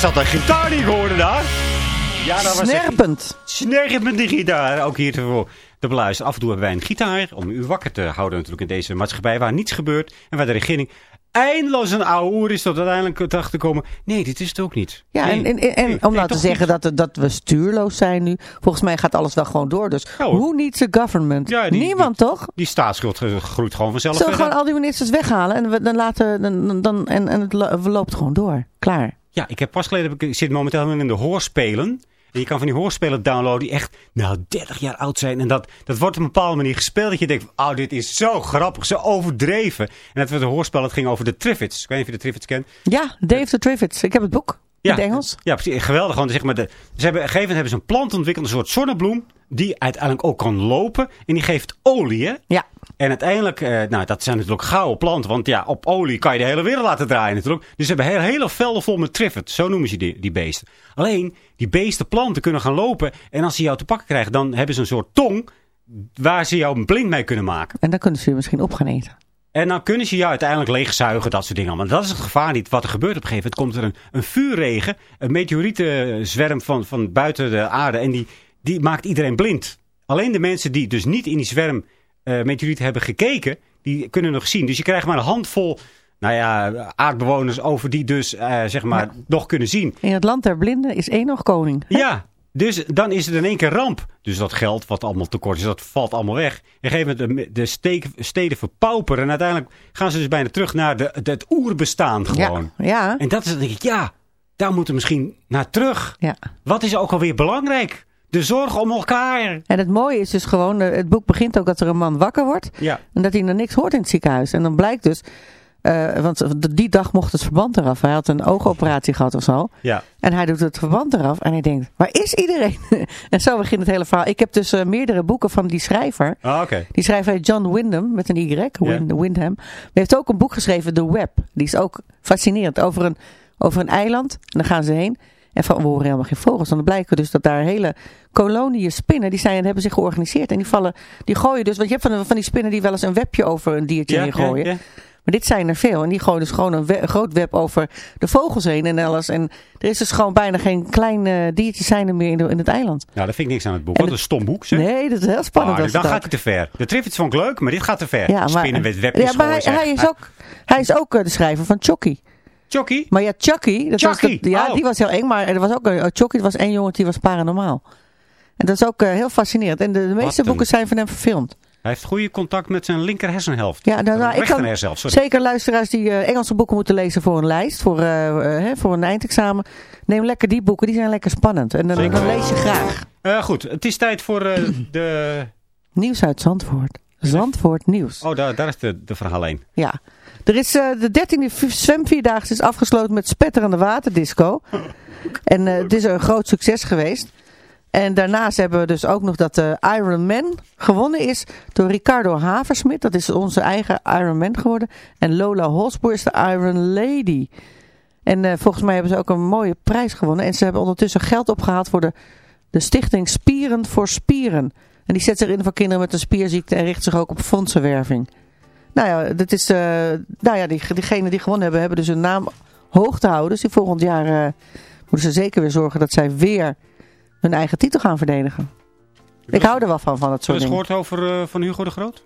Was dat een gitaar die ik hoorde daar? Ja, dat was echt- Snerpend. Snerpend die gitaar. Ook hier te, te beluisteren. Af en toe hebben wij een gitaar om u wakker te houden natuurlijk in deze maatschappij waar niets gebeurt. En waar de regering eindeloos een oude oer is tot uiteindelijk erachter te komen. Nee, dit is het ook niet. Ja, Nee, en, en, en, en nee, om nee, nou te zeggen niet. dat, dat we stuurloos zijn nu. Volgens mij gaat alles wel gewoon door. Dus Ja, who needs a government? Ja, die- Niemand toch? Die staatsschuld groeit gewoon vanzelf Zullen we verder. gewoon al die ministers weghalen en, we, dan laten, dan, dan, en, en het lo- loopt gewoon door. Klaar. Ja, ik heb pas geleden, heb ik, ik zit momenteel helemaal in de hoorspelen. En je kan van die hoorspelen downloaden die echt, nou, 30 jaar oud zijn. En dat, dat wordt op een bepaalde manier gespeeld. Dat je denkt, oh, dit is zo grappig, zo overdreven. En dat was een hoorspel, dat ging over de Triffids. Ik weet niet of je de Triffids kent. Ja, Dave the Triffids. Ik heb het boek. In het Engels. Ja, precies. Geweldig. Want zeg maar, de, ze hebben, op een gegeven moment hebben ze een plant ontwikkeld, een soort zonnebloem, die uiteindelijk ook kan lopen. En die geeft olie, hè? Ja. En uiteindelijk, eh, nou, dat zijn natuurlijk gouden planten. Want ja, op olie kan je de hele wereld laten draaien natuurlijk. Dus ze hebben hele, hele velden vol met triffet. Zo noemen ze die, die beesten. Alleen, die beesten, planten kunnen gaan lopen. En als ze jou te pakken krijgen, dan hebben ze een soort tong waar ze jou blind mee kunnen maken. En dan kunnen ze je misschien op gaan eten. En dan kunnen ze jou uiteindelijk leegzuigen, dat soort dingen. Maar dat is het gevaar niet. Wat er gebeurt op een gegeven moment, komt er een, een vuurregen, een meteorietenzwerm van, van buiten de aarde. En die, die maakt iedereen blind. Alleen de mensen die dus niet in die zwerm eh meteorieten hebben gekeken, die kunnen nog zien. Dus je krijgt maar een handvol nou ja, aardbewoners over die dus, eh, zeg maar, nog kunnen zien. In het land der blinden is één nog koning. Ja, dus dan is het in één keer ramp. Dus dat geld wat allemaal tekort is, dat valt allemaal weg. En gegeven de, de steek- steden verpauperen. En uiteindelijk gaan ze dus bijna terug naar de, de- het oerbestaan gewoon. Ja, ja. En dat is dan denk ik, ja, daar moeten we misschien naar terug. ja. Wat is ook alweer belangrijk? De zorg om elkaar. En het mooie is dus gewoon, eh, het boek begint ook dat er een man wakker wordt. Ja. En dat hij nog niks hoort in het ziekenhuis. En dan blijkt dus, eh, want die dag mocht het verband eraf. Hij had een oogoperatie gehad of zo. Ja. En hij doet het verband eraf en hij denkt, waar is iedereen? [laughs] en zo begint het hele verhaal. Ik heb dus eh, meerdere boeken van die schrijver. Ah, oké. Die schrijver heet John Wyndham, met een Y, Win- Windham. Die heeft ook een boek geschreven, The Web. Die is ook fascinerend, over een, over een eiland. En dan gaan ze heen. En van, we horen helemaal geen vogels. En dan blijkt dus dat daar hele koloniën spinnen, die zijn, hebben zich georganiseerd. En die vallen, die gooien dus, want je hebt van, van die spinnen die wel eens een webje over een diertje Ja, heen gooien. ja, ja. Maar dit zijn er veel. En die gooien dus gewoon een, we- een groot web over de vogels heen en alles. En er is dus gewoon bijna geen kleine diertjes zijn er meer in, de- in het eiland. Nou, dat vind ik niks aan het boek. En Wat een stom boek, zeg. Nee, dat is heel spannend. Ah, dan gaat hij te ver. De Triffids vond ik leuk, maar dit gaat te ver. Spinnen met webjes ja, maar hij, hij is ook, hij is ook eh, de schrijver van Chucky. Chucky? Maar ja, Chucky, dat Chucky, Was de- ja, oh. die was heel eng, maar er was ook een, uh, Chucky dat was één jongen die was paranormaal. En dat is ook eh, heel fascinerend. En de, de meeste boeken zijn van hem verfilmd. Hij heeft goede contact met zijn linker hersenhelft. Ja, nou, nou, ik kan zeker luisteraars die eh, Engelse boeken moeten lezen voor een lijst, voor, eh, hè, voor een eindexamen. Neem lekker die boeken, die zijn lekker spannend. En dan, dan lees je graag. Goed, het is tijd voor de... Nieuws uit Zandvoort. Zandvoort nieuws. Oh, daar, daar is de, de verhaallijn. Ja. Er is eh, de dertiende zwemvierdaagse is afgesloten met spetterende waterdisco. En eh, het is een groot succes geweest. En daarnaast hebben we dus ook nog dat de Iron Man gewonnen is door Ricardo Haversmit. Dat is onze eigen Iron Man geworden. En Lola Holsboer is de Iron Lady. En eh, volgens mij hebben ze ook een mooie prijs gewonnen. En ze hebben ondertussen geld opgehaald voor de, de stichting Spieren voor Spieren. En die zet zich in voor kinderen met een spierziekte en richt zich ook op fondsenwerving. Nou ja, dat is, eh, nou ja die, diegenen die gewonnen hebben, hebben dus hun naam hoog te houden. Dus die volgend jaar eh, moeten ze zeker weer zorgen dat zij weer hun eigen titel gaan verdedigen. Ik hou er wel van, van dat Heb je soort dingen. gehoord over eh, van Hugo de Groot?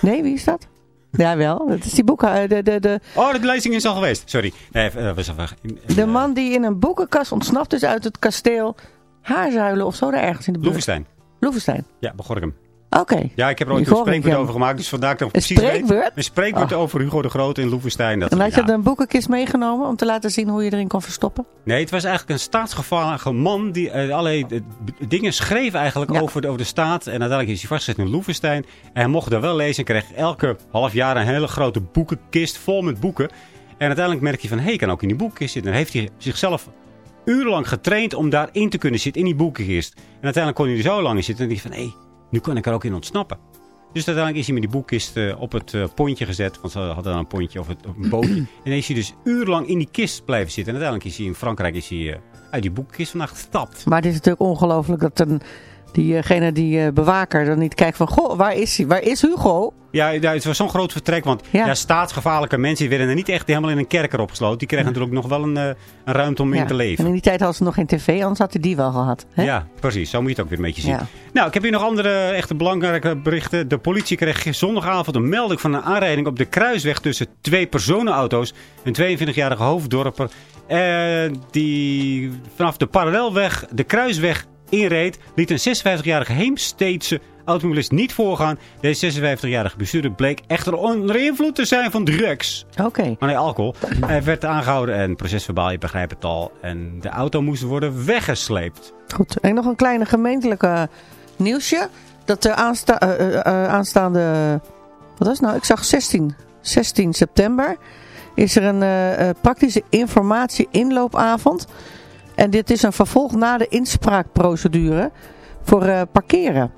Nee, wie is dat? Ja, wel. Dat is die boek. De, de, de, Oh, de lezing is al geweest. Sorry. Nee, eh, was even... de man die in een boekenkast ontsnapt is uit het kasteel Haarzuilen of zo, daar ergens in de buurt. Loevestein. Loevestein. Ja, Begorkum. Oké. Ja, ik heb er ooit een spreekwoord over gemaakt, dus dat ik nog Een precies weet. spreekwoord? Een spreekwoord Oh. over Hugo de Groot in Loevestein. Dat, En had je ja. een boekenkist meegenomen om te laten zien hoe je erin kon verstoppen? Nee, het was eigenlijk een staatsgevaarlijke man die allerlei b- dingen schreef eigenlijk Ja. over, de, over de staat. En uiteindelijk is hij vastgezet in Loevestein. En hij mocht daar wel lezen en kreeg elke half jaar een hele grote boekenkist vol met boeken. En uiteindelijk merkte hij van, hé, hey, ik kan ook in die boekenkist zitten. En heeft hij zichzelf urenlang getraind om daarin te kunnen zitten, in die boekenkist. En uiteindelijk kon hij er zo lang in zitten en dacht van, hé, hey, nu kan ik er ook in ontsnappen. Dus uiteindelijk is hij met die boekkist eh, op het eh, pontje gezet. Want ze hadden dan een pontje of, het, een bootje. [clears throat] en is hij dus urenlang in die kist blijven zitten. En uiteindelijk is hij in Frankrijk is hij, eh, uit die boekkist vandaag gestapt. Maar het is natuurlijk ongelooflijk dat een, diegene, die eh, bewaker dan niet kijkt van... Goh, waar is hij? Waar is Hugo? Ja, ja, het was zo'n groot vertrek. Want Ja. ja. staatsgevaarlijke mensen die werden er niet echt helemaal in een kerker opgesloten. Die kregen natuurlijk nog wel een, eh, een ruimte om in te En leven. in die tijd hadden ze nog geen tv, anders had hij die wel gehad. Hè? Ja, precies. Zo moet je het ook weer een beetje zien. Nou, ik heb hier nog andere echte belangrijke berichten. De politie kreeg zondagavond een melding van een aanrijding op de kruisweg tussen twee personenauto's. Een 22-jarige hoofddorper eh, die vanaf de parallelweg de kruisweg inreed, liet een 56-jarige Heemsteedse automobilist niet voorgaan. Deze 56-jarige bestuurder bleek echter onder invloed te zijn van drugs. Oké. Maar nee, alcohol. Hij werd aangehouden en procesverbaal, je begrijpt het al. En de auto moest worden weggesleept. Goed. En nog een kleine gemeentelijke nieuwsje. Dat de aansta eh, eh, eh, aanstaande... Wat was het nou? Ik zag 16, 16 september. Is er een praktische informatie inloopavond. En dit is een vervolg na de inspraakprocedure voor eh, parkeren.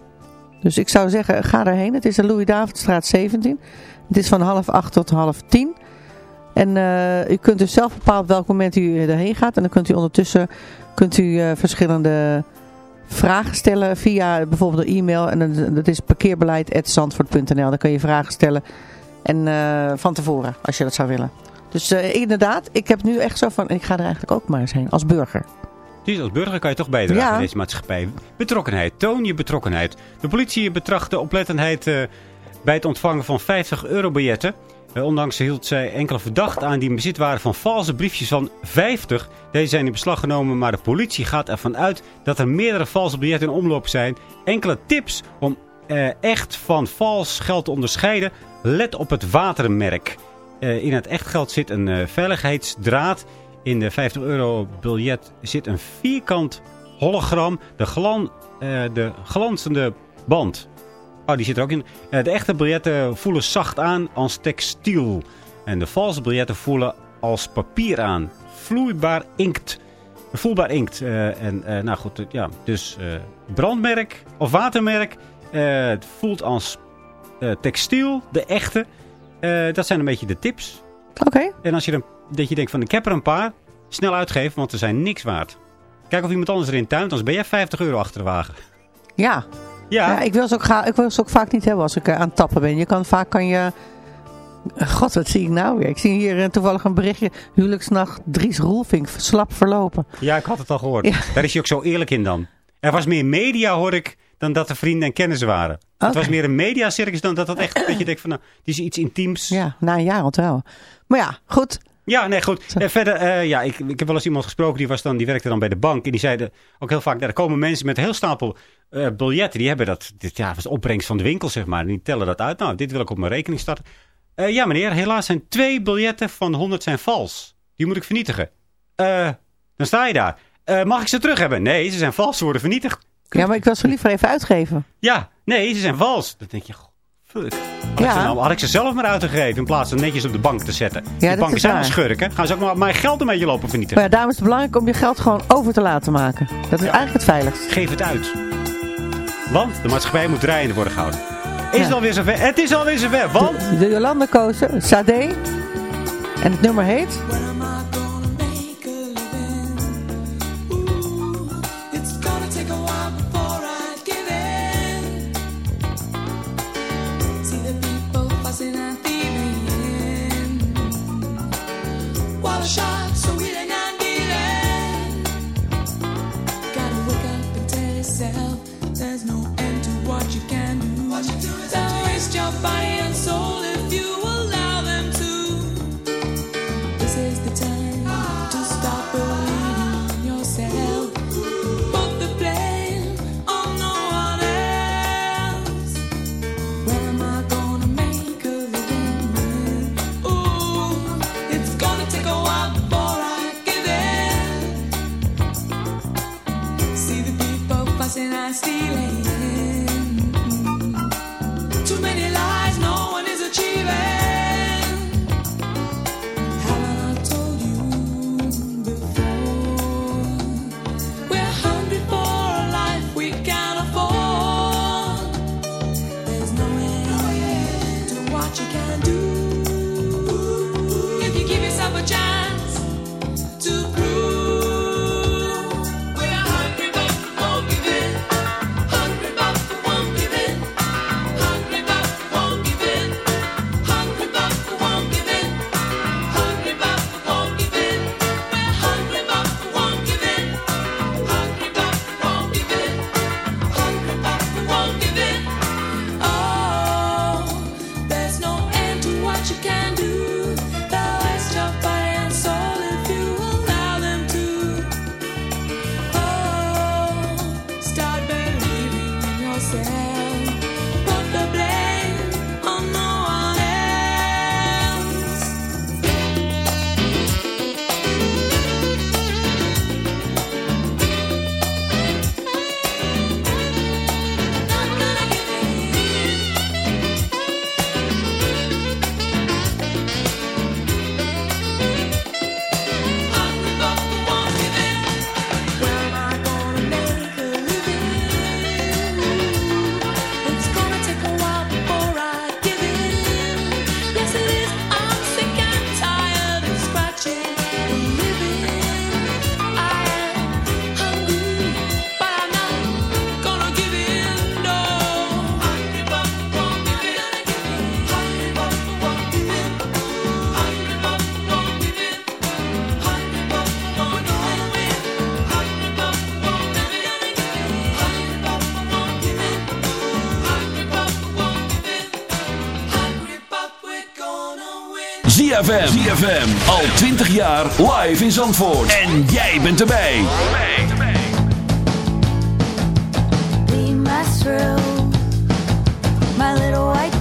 Dus ik zou zeggen, ga daarheen. Het is de Louis-Davidstraat 17. Het is van half acht tot half tien. En eh, u kunt dus zelf bepalen op welk moment u erheen gaat. En dan kunt u ondertussen kunt u, eh, verschillende vragen stellen via bijvoorbeeld een e-mail. En dat is parkeerbeleid.zandvoort.nl. Dan kun je vragen stellen. En van tevoren, als je dat zou willen. Dus eh, inderdaad, ik heb nu echt zo van, ik ga er eigenlijk ook maar eens heen, als burger. Dus als burger kan je toch bijdragen Ja. in deze maatschappij. Betrokkenheid, toon je betrokkenheid. De politie betracht de oplettendheid eh, bij het ontvangen van 50 euro biljetten. Eh, ondanks hield zij enkele verdacht aan die in bezit waren van valse briefjes van 50. Deze zijn in beslag genomen, maar de politie gaat ervan uit dat er meerdere valse biljetten in omloop zijn. Enkele tips om echt van vals geld te onderscheiden. Let op het watermerk. Eh, in het echt geld zit een eh, veiligheidsdraad. In de 50 euro biljet zit een vierkant hologram. De, glan, eh, de glanzende band. Oh, die zit er ook in. De echte biljetten voelen zacht aan als textiel. En de valse biljetten voelen als papier aan. Vloeibaar inkt. Voelbaar inkt. En nou goed, ja. Dus brandmerk of watermerk. Het voelt als textiel. De echte. Eh, dat zijn een beetje de tips. Oké. En als je, dan, dat je denkt van ik heb er een paar. Snel uitgeven, want ze zijn niks waard. Kijk of iemand anders erin tuint. Anders ben jij 50 euro achter de wagen. Ja. Ja. Ja, ik wil ze ook, ga, ik wil ze ook vaak niet hebben als ik eh, aan het tappen ben. Je kan vaak kan je... God, wat zie ik nou weer? Ik zie hier eh, toevallig een berichtje. Huwelijksnacht Dries Roelvink slap verlopen. Ja, ik had het al gehoord. Ja. Daar is hij ook zo eerlijk in dan. Er was meer media, hoor ik, dan dat er vrienden en kennissen waren. Het was meer een mediacircus dan dat het echt... dat je denkt van, nou, het is iets intiems. Ja, Ja, na een jaar trouwen. Maar ja, goed. nee, goed. Eh, verder, eh, ja, ik, ik heb wel eens iemand gesproken, die, was dan, die werkte dan bij de bank. En die zeiden ook heel vaak, ja, er komen mensen met een heel stapel eh, biljetten. Die hebben dat, dit ja, was de opbrengst van de winkel, zeg maar. En die tellen dat uit. Nou, dit wil ik op mijn rekening starten. Ja, meneer, helaas zijn twee biljetten van 100 zijn vals. Die moet ik vernietigen. Dan sta je daar. Mag ik ze terug hebben? Nee, ze zijn vals, ze worden vernietigd. Ja, maar ik wil ze liever even uitgeven. Ja, nee, ze zijn vals. Dan denk je, fuck. Had, Ja. ik ze nou, had ik ze zelf maar uitgegeven in plaats van netjes op de bank te zetten. Die dat banken zijn schurken. Gaan ze ook maar mijn geld een beetje lopen vernietigen. Maar ja, daarom is het belangrijk om je geld gewoon over te laten maken. Dat is eigenlijk het veiligst. Geef het uit. Want de maatschappij moet draaiende worden gehouden. Is Ja. het alweer zover? Het is alweer zover, want... De, de Jolanda kozen, Sade. En het nummer heet... somebody ZFM. ZFM. Al 20 jaar live in Zandvoort. En jij bent erbij. Be my thrill, my little white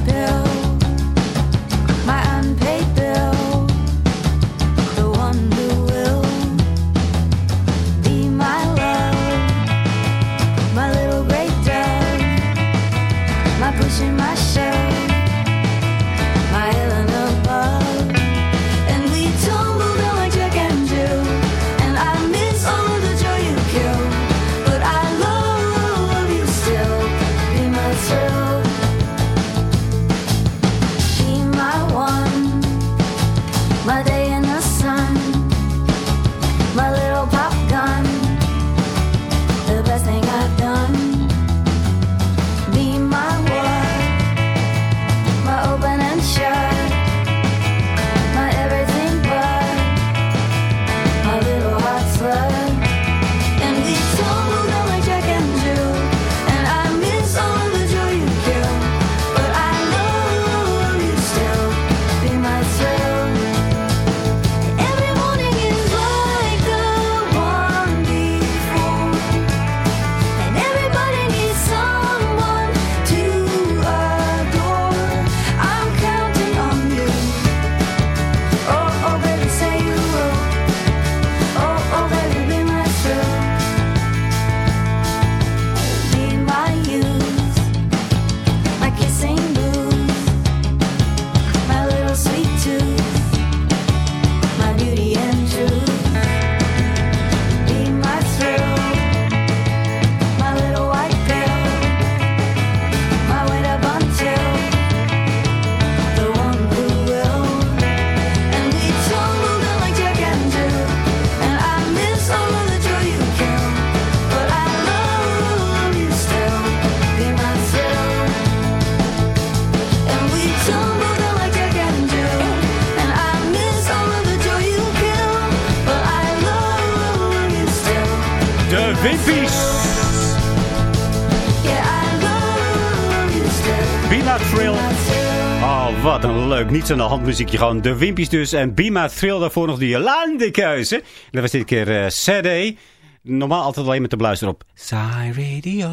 Niets aan de hand muziekje. Gewoon de Wimpies dus. En Be My Thrill. Daarvoor nog de Jolande keuze. Dat was dit keer CD. Normaal altijd alleen met de bluister op. Saai Radio.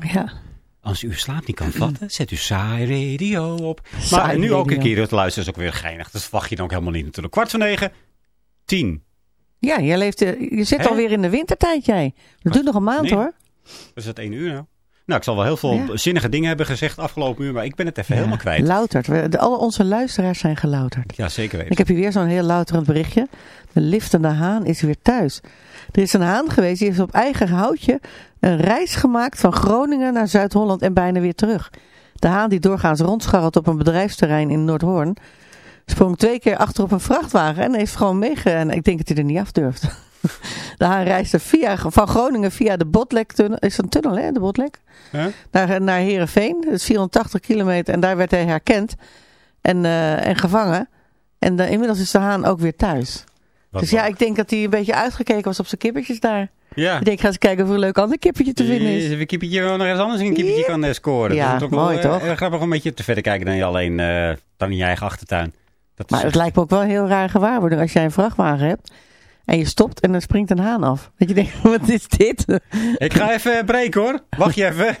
Ja. Als u uw slaap niet kan vatten, zet u Saai Radio op. Maar Saai nu ook een keer het luisteren is ook weer geinig. Dat verwacht je dan ook helemaal niet natuurlijk. Kwart van negen. Tien. Ja, je, leeft, eh, je zit Hè? alweer in de wintertijd, jij. Dat duurt nog een maand, Nee. hoor. Was dat één uur nou? Nou, ik zal wel heel veel Ja. zinnige dingen hebben gezegd afgelopen uur. Maar ik ben het even helemaal kwijt. Louterd. We- de- Al onze luisteraars zijn gelouterd. Ja, zeker weten. Ik heb hier weer zo'n heel louterend berichtje. De liftende haan is weer thuis. Er is een haan geweest, die heeft op eigen houtje een reis gemaakt van Groningen naar Zuid-Holland en bijna weer terug. De haan die doorgaans rondscharrelt op een bedrijfsterrein in Noordhoorn, sprong twee keer achter op een vrachtwagen en heeft gewoon meege... En ik denk dat hij er niet af durft. [laughs] De haan reisde via, van Groningen via de Botlek-tunnel. Is een tunnel, hè, de Botlek? Huh? Naar, naar Heerenveen. Dat is 480 kilometer. En daar werd hij herkend en, eh, en gevangen. En eh, inmiddels is de haan ook weer thuis. Wat dus ja, ik denk dat hij een beetje uitgekeken was op zijn kippertjes daar. Ja. Ik denk, ga eens kijken of er een leuk ander kippertje te vinden is. Een kippetje wel nog ergens anders een kippetje Ja. kan eh, scoren. Ja, dat is ook mooi wel, toch? grappig om een beetje te verder kijken dan je alleen dan in je eigen achtertuin. Dat Maar het echt- lijkt me ook wel een heel raar gewaarwording als jij een vrachtwagen hebt. En je stopt en dan springt een haan af. Dat je denkt, [laughs] wat is dit? Ik ga even breken hoor. Wacht je even.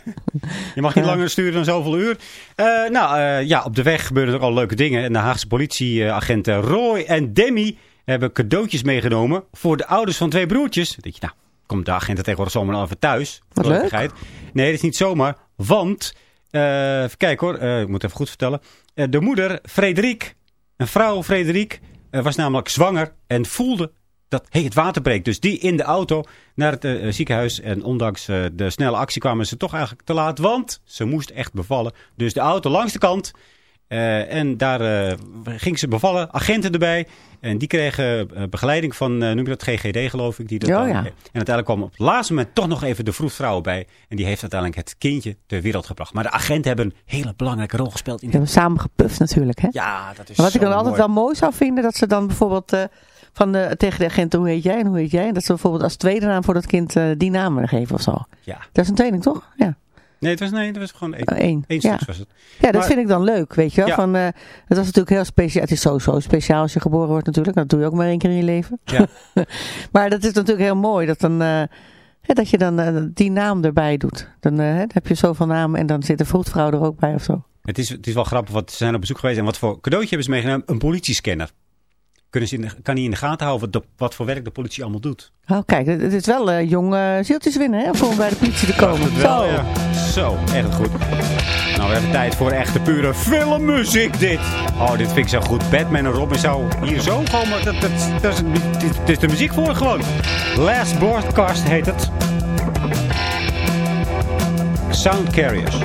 Je mag niet Ja. langer sturen dan zoveel uur. Eh, nou eh, ja, op de weg gebeuren er al leuke dingen. En de Haagse politieagenten Roy en Demi hebben cadeautjes meegenomen voor de ouders van twee broertjes. Dan denk je, nou, komt de agenten tegenwoordig zomaar even thuis. Wat Voor leuk. Nee, dat is niet zomaar. Want, eh even kijken hoor, eh, ik moet even goed vertellen. Eh, de moeder, Frederik, een vrouw, Frederik, eh, was namelijk zwanger en voelde dat hey, het water breekt. Dus die in de auto naar het eh, ziekenhuis. En ondanks eh, de snelle actie kwamen ze toch eigenlijk te laat. Want ze moest echt bevallen. Dus de auto langs de kant. eh, en daar ging ze bevallen. Agenten erbij. En die kregen begeleiding van, noem je dat, GGD geloof ik. Die dat Oh, dan- ja. En uiteindelijk kwam op het laatste moment toch nog even de vroedvrouw bij. En die heeft uiteindelijk het kindje ter wereld gebracht. Maar de agenten hebben een hele belangrijke rol gespeeld. In Die hebben samen gepuft natuurlijk, hè? Ja, dat is Maar wat ik dan altijd wel mooi zou vinden, dat ze dan bijvoorbeeld van de, tegen de agenten, hoe heet jij en hoe heet jij? En dat ze bijvoorbeeld als tweede naam voor dat kind eh, die naam geven of zo. Ja. Dat is een tweeling, toch? Ja. Nee, het was, nee, het was gewoon één. Oh. Eén Ja. stuk was het. Ja, dat Maar- vind ik dan leuk, weet je wel. Ja. Van, eh, het was natuurlijk heel speciaal. Het is sowieso speciaal als je geboren wordt natuurlijk. Dat doe je ook maar één keer in je leven. Ja. [laughs] maar dat is natuurlijk heel mooi dat, dan, eh, dat je dan die naam erbij doet. Dan heb je zoveel namen en dan zit de vroedvrouw er ook bij of zo. Het is, het is wel grappig, wat ze zijn op bezoek geweest en wat voor cadeautje hebben ze meegenomen? Een politiescanner. Kunnen ze in de, kan hij in de gaten houden wat, de- wat voor werk de politie allemaal doet? Oh, kijk, het, is wel eh, jong zieltjes winnen hè, voor om bij de politie te [laughs] komen. Wel, Zo. ja. Zo, echt goed. Nou, we hebben tijd voor echte pure filmmuziek dit. Oh, dit vind ik zo goed. Batman en Robin zou hier zo komen. Dat, dat, dat dit is de muziek voor gewoon. Last Broadcast heet het. Sound Carriers.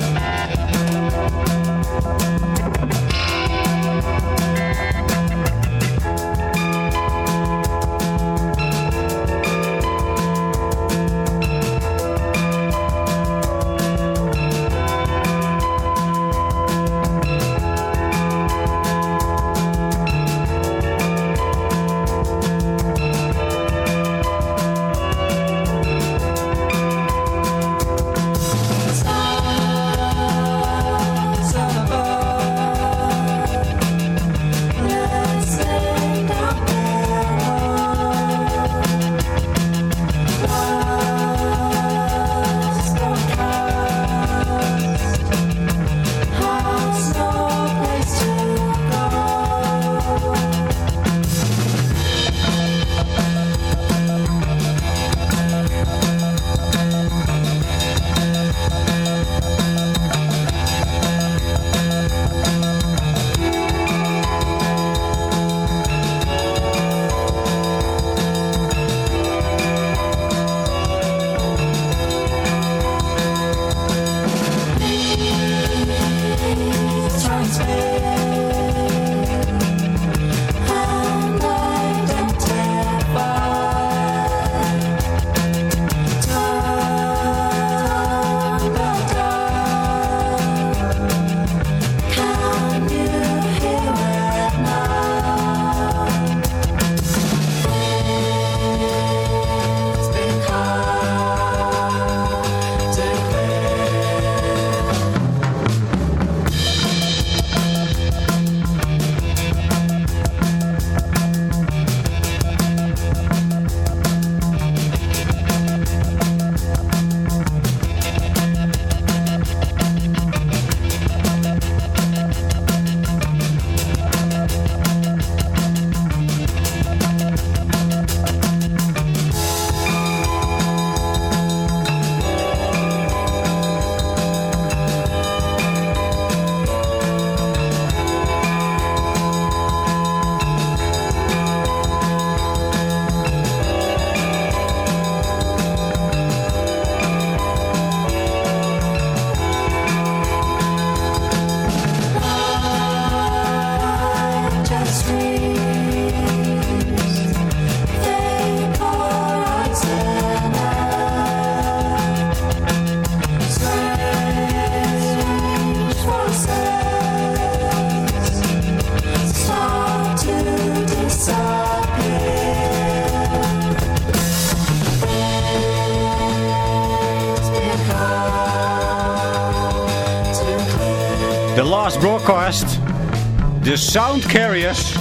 De Sound Carriers.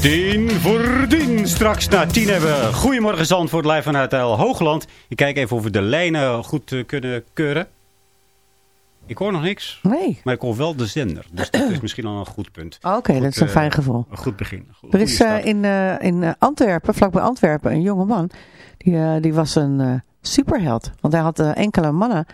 10 voor 10. Straks na 10 hebben we Goedemorgen Zandvoort live vanuit El Hoogland. Ik kijk even of we de lijnen goed eh, kunnen keuren. Ik hoor nog niks. Nee. Maar ik hoor wel de zender. Dus dat is misschien al een goed punt. Oh, Oké, dat is een eh, fijn gevoel. Een goed begin. Goed- Er is eh, in, in Antwerpen, vlakbij Antwerpen, een jonge man. Die, die was een superheld. Want hij had enkele mannen,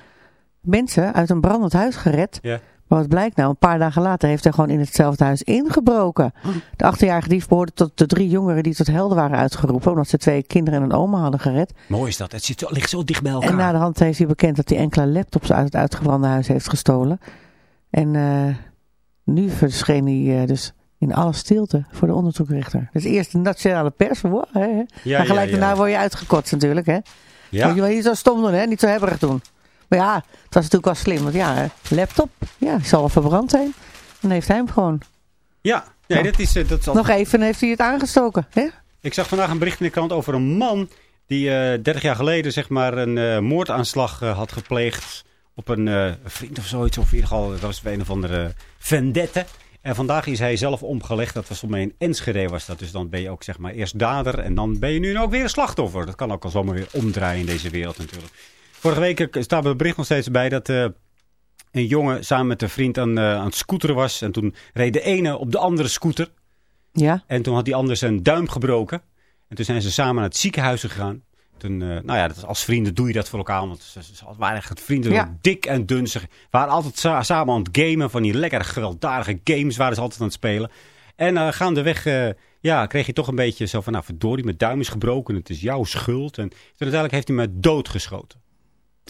mensen uit een brandend huis gered. Ja. Maar wat blijkt nou, een paar dagen later heeft hij gewoon in hetzelfde huis ingebroken. De achtjarige dief behoorde tot de drie jongeren die tot helden waren uitgeroepen. Omdat ze twee kinderen en een oma hadden gered. Mooi is dat. Het zit ligt zo dicht bij elkaar. En na de hand heeft hij bekend dat hij enkele laptops uit het uitgebrande huis heeft gestolen. En eh, nu verscheen hij eh, dus in alle stilte voor de onderzoekrichter. Dus eerst de nationale pers. Wow, hè, hè. Ja, maar gelijk ja, ja. daarna word je uitgekotst natuurlijk. Hè. Ja. Moet je wel niet zo stom doen, hè? niet zo hebberig doen. Maar ja, het was natuurlijk wel slim. Want ja, laptop, ja, die zal wel verbrand zijn. Dan heeft hij hem gewoon. Ja, nee, dat is, eh, dat is Nog even heeft hij het aangestoken. Hè? Ik zag vandaag een bericht in de krant over een man die eh 30 jaar geleden zeg maar een eh, moordaanslag had gepleegd op een vriend of zoiets. Of in ieder geval, dat was een of andere vendette. En vandaag is hij zelf omgelegd. Dat was voor mij in Enschede was dat. Dus dan ben je ook zeg maar eerst dader. En dan ben je nu ook weer een slachtoffer. Dat kan ook al zomaar weer omdraaien in deze wereld natuurlijk. Vorige week staat het bericht nog steeds bij dat... eh, een jongen samen met een vriend aan, eh, aan het scooteren was. En toen reed de ene op de andere scooter. Ja. En toen had die ander zijn duim gebroken. En toen zijn ze samen naar het ziekenhuis gegaan. Toen, eh, nou ja, dat, als vrienden doe je dat voor elkaar. Want ze, ze waren echt vrienden, Ja. dik en dun. Ze waren altijd sa- samen aan het gamen. Van die lekkere, gewelddadige games waren ze altijd aan het spelen. En eh gaandeweg uh, ja, kreeg je toch een beetje zo van... Nou, verdorie, mijn duim is gebroken. Het is jouw schuld. En toen uiteindelijk heeft hij me doodgeschoten.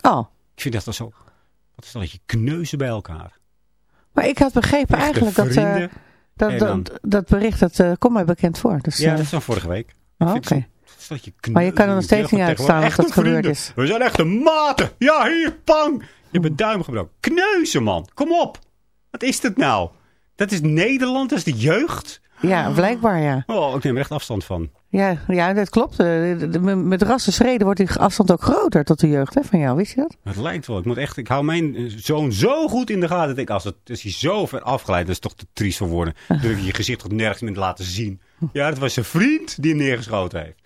Oh. Ik vind dat zo... Wat is dat, je kneuzen bij elkaar. Maar ik had begrepen Echte eigenlijk dat, eh, dat, dat, dat bericht, dat eh, komt mij bekend voor. Dus, Ja, eh, dat is van vorige week. oh, Oké. Maar je kan er nog steeds niet uitstaan dat Echte het gebeurd is. We zijn echte maten. Ja, hier, pang. Je hebt een duim gebroken. Kneuzen, man. Kom op. Wat is dit nou? Dat is Nederland, dat is de jeugd. Ja, blijkbaar ja. Oh, ik neem er echt afstand van. Ja, ja dat klopt. Eh, Met rassenschreden wordt die afstand ook groter tot de jeugd hè, van jou. Wist je dat? Het lijkt wel. Ik, moet echt, ik hou mijn eh, zoon zo goed in de gaten. Dat ik, als, het, als hij zo ver afgeleid, dat is toch te triest voor woorden. Dan [laughs] durf je je gezicht toch nergens meer te laten zien. Ja, dat was zijn vriend die hem neergeschoten heeft.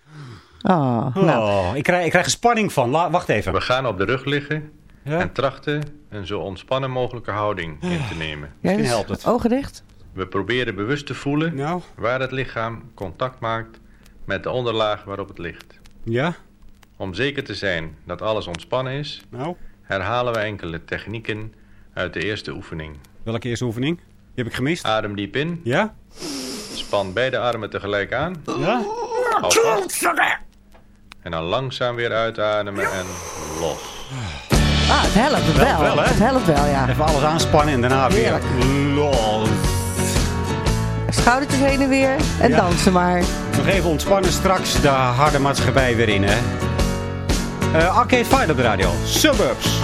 Oh, nou. Oh, ik, krijg, ik krijg er spanning van. La- wacht even. We gaan op de rug liggen Ja? en trachten een zo ontspannen mogelijke houding in te nemen. Ja, dus helpt het. Ogen dicht? We proberen bewust te voelen Nou, waar het lichaam contact maakt met de onderlaag waarop het ligt. ja? Om zeker te zijn dat alles ontspannen is, Nou, herhalen we enkele technieken uit de eerste oefening. welke eerste oefening? Die heb ik gemist. Adem diep in, Ja? span beide armen tegelijk aan, Ja? En dan langzaam weer uitademen en los. Ah, het helpt wel. Wel, wel, hè? Het helpt wel, ja. Even alles aanspannen en daarna weer. Heerlijk. Schoudertjes heen en weer en Ja. dansen maar. Nog even ontspannen straks de harde maatschappij weer in, hè? Eh Arcade Fire op de radio. Suburbs.